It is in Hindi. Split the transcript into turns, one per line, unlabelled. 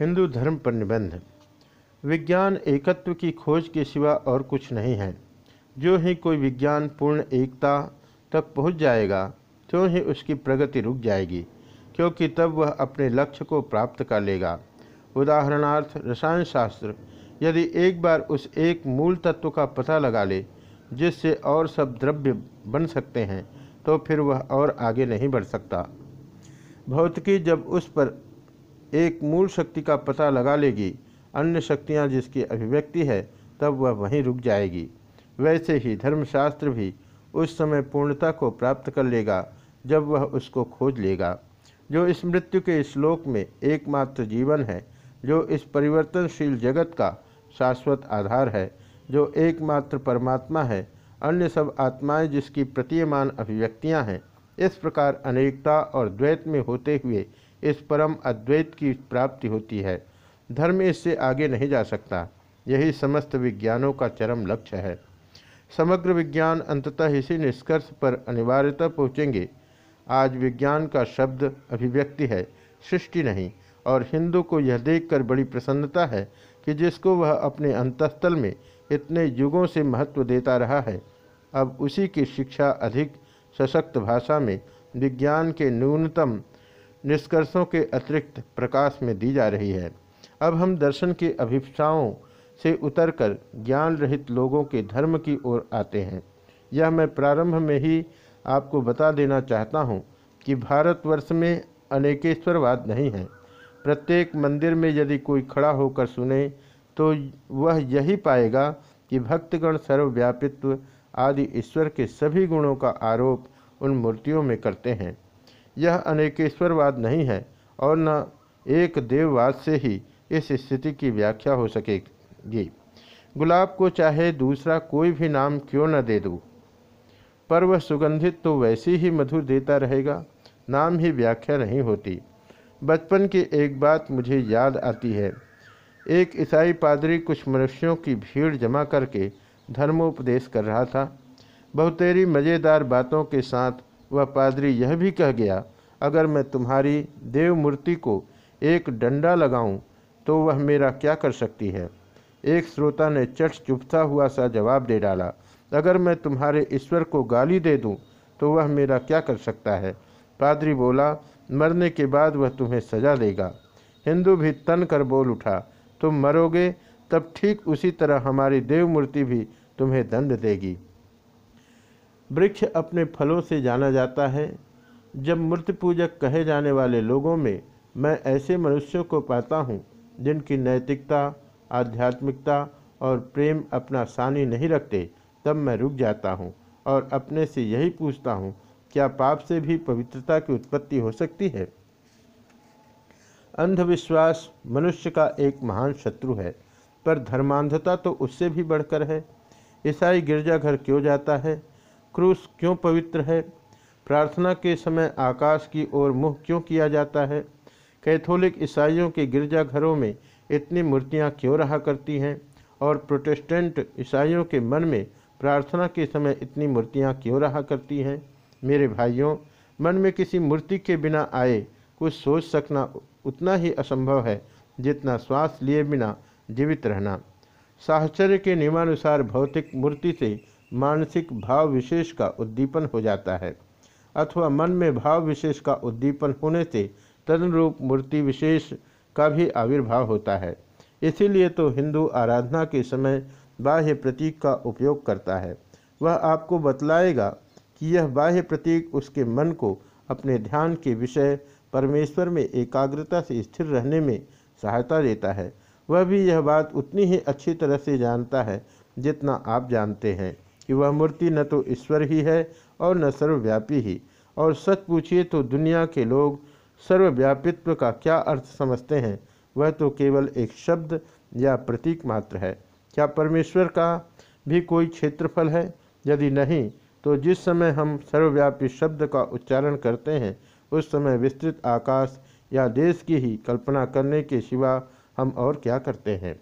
हिंदू धर्म पर निबंध। विज्ञान एकत्व की खोज के सिवा और कुछ नहीं है। जो ही कोई विज्ञान पूर्ण एकता तक पहुँच जाएगा त्यों ही उसकी प्रगति रुक जाएगी, क्योंकि तब वह अपने लक्ष्य को प्राप्त कर लेगा। उदाहरणार्थ, रसायन शास्त्र, यदि एक बार उस एक मूल तत्व का पता लगा ले, जिससे और सब द्रव्य बन सकते हैं तो फिर वह और आगे नहीं बढ़ सकता। भौतिकी जब उस पर एक मूल शक्ति का पता लगा लेगी, अन्य शक्तियाँ जिसकी अभिव्यक्ति है, तब वह वहीं रुक जाएगी। वैसे ही धर्मशास्त्र भी उस समय पूर्णता को प्राप्त कर लेगा, जब वह उसको खोज लेगा। जो इस मृत्यु के श्लोक में एकमात्र जीवन है, जो इस परिवर्तनशील जगत का शाश्वत आधार है, जो एकमात्र परमात्मा है, अन्य सब आत्माएँ जिसकी प्रतीयमान अभिव्यक्तियाँ हैं, इस प्रकार अनेकता और द्वैत में होते हुए इस परम अद्वैत की प्राप्ति होती है। धर्म इससे आगे नहीं जा सकता। यही समस्त विज्ञानों का चरम लक्ष्य है। समग्र विज्ञान अंततः इसी निष्कर्ष पर अनिवार्यता पहुँचेंगे। आज विज्ञान का शब्द अभिव्यक्ति है, सृष्टि नहीं, और हिंदू को यह देखकर बड़ी प्रसन्नता है कि जिसको वह अपने अंतस्थल में इतने युगों से महत्व देता रहा है, अब उसी की शिक्षा अधिक सशक्त भाषा में विज्ञान के न्यूनतम निष्कर्षों के अतिरिक्त प्रकाश में दी जा रही है। अब हम दर्शन की अभिप्साओं से उतरकर ज्ञान रहित लोगों के धर्म की ओर आते हैं। यह मैं प्रारंभ में ही आपको बता देना चाहता हूँ कि भारतवर्ष में अनेकेश्वरवाद नहीं है। प्रत्येक मंदिर में यदि कोई खड़ा होकर सुने तो वह यही पाएगा कि भक्तगण सर्वव्यापित्व आदि ईश्वर के सभी गुणों का आरोप उन मूर्तियों में करते हैं। यह अनेकेश्वरवाद नहीं है और न एक देववाद से ही इस स्थिति की व्याख्या हो सकेगी। गुलाब को चाहे दूसरा कोई भी नाम क्यों न दे दो। पर वह सुगंधित तो वैसी ही मधुर देता रहेगा, नाम ही व्याख्या नहीं होती। बचपन की एक बात मुझे याद आती है। एक ईसाई पादरी कुछ मनुष्यों की भीड़ जमा करके धर्मोपदेश कर रहा था। बहुतेरी मज़ेदार बातों के साथ वह पादरी यह भी कह गया अगर मैं तुम्हारी देव मूर्ति को एक डंडा लगाऊँ तो वह मेरा क्या कर सकती है? एक श्रोता ने चट चुपता हुआ सा जवाब दे डाला, अगर मैं तुम्हारे ईश्वर को गाली दे दूँ तो वह मेरा क्या कर सकता है? पादरी बोला, मरने के बाद वह तुम्हें सजा देगा। हिंदू भी तन कर बोल उठा, तुम मरोगे, तब ठीक उसी तरह हमारी देव मूर्ति भी तुम्हें दंड देगी। वृक्ष अपने फलों से जाना जाता है जब मूर्ति पूजक कहे जाने वाले लोगों में मैं ऐसे मनुष्यों को पाता हूँ, जिनकी नैतिकता, आध्यात्मिकता और प्रेम अपना सानी नहीं रखते, तब मैं रुक जाता हूँ और अपने से यही पूछता हूँ, क्या पाप से भी पवित्रता की उत्पत्ति हो सकती है? अंधविश्वास मनुष्य का एक महान शत्रु है, पर धर्मांधता तो उससे भी बढ़कर है। ईसाई गिरजाघर क्यों जाता है? क्रूस क्यों पवित्र है? प्रार्थना के समय आकाश की ओर मुँह क्यों किया जाता है? कैथोलिक ईसाइयों के गिरजाघरों में इतनी मूर्तियाँ क्यों रहा करती हैं? और प्रोटेस्टेंट ईसाइयों के मन में प्रार्थना के समय इतनी मूर्तियाँ क्यों रहा करती हैं? मेरे भाइयों, मन में किसी मूर्ति के बिना आए कुछ सोच सकना उतना ही असंभव है जितना श्वास लिए बिना जीवित रहना। साहचर्य के नियमानुसार भौतिक मूर्ति से मानसिक भाव विशेष का उद्दीपन हो जाता है। अथवा मन में भाव विशेष का उद्दीपन होने से तदनुरूप मूर्ति विशेष का भी आविर्भाव होता है। इसीलिए तो हिंदू आराधना के समय बाह्य प्रतीक का उपयोग करता है। वह आपको बतलाएगा कि यह बाह्य प्रतीक उसके मन को अपने ध्यान के विषय, परमेश्वर में एकाग्रता से स्थिर रहने में सहायता देता है। वह भी यह बात उतनी ही अच्छी तरह से जानता है जितना आप जानते हैं। कि वह मूर्ति न तो ईश्वर ही है और न सर्वव्यापी ही। और सच पूछिए तो दुनिया के लोग सर्वव्यापित्व का क्या अर्थ समझते हैं? वह तो केवल एक शब्द या प्रतीक मात्र है। क्या परमेश्वर का भी कोई क्षेत्रफल है? यदि नहीं तो जिस समय हम सर्वव्यापी शब्द का उच्चारण करते हैं, उस समय विस्तृत आकाश या देश की ही कल्पना करने के सिवा हम और क्या करते हैं?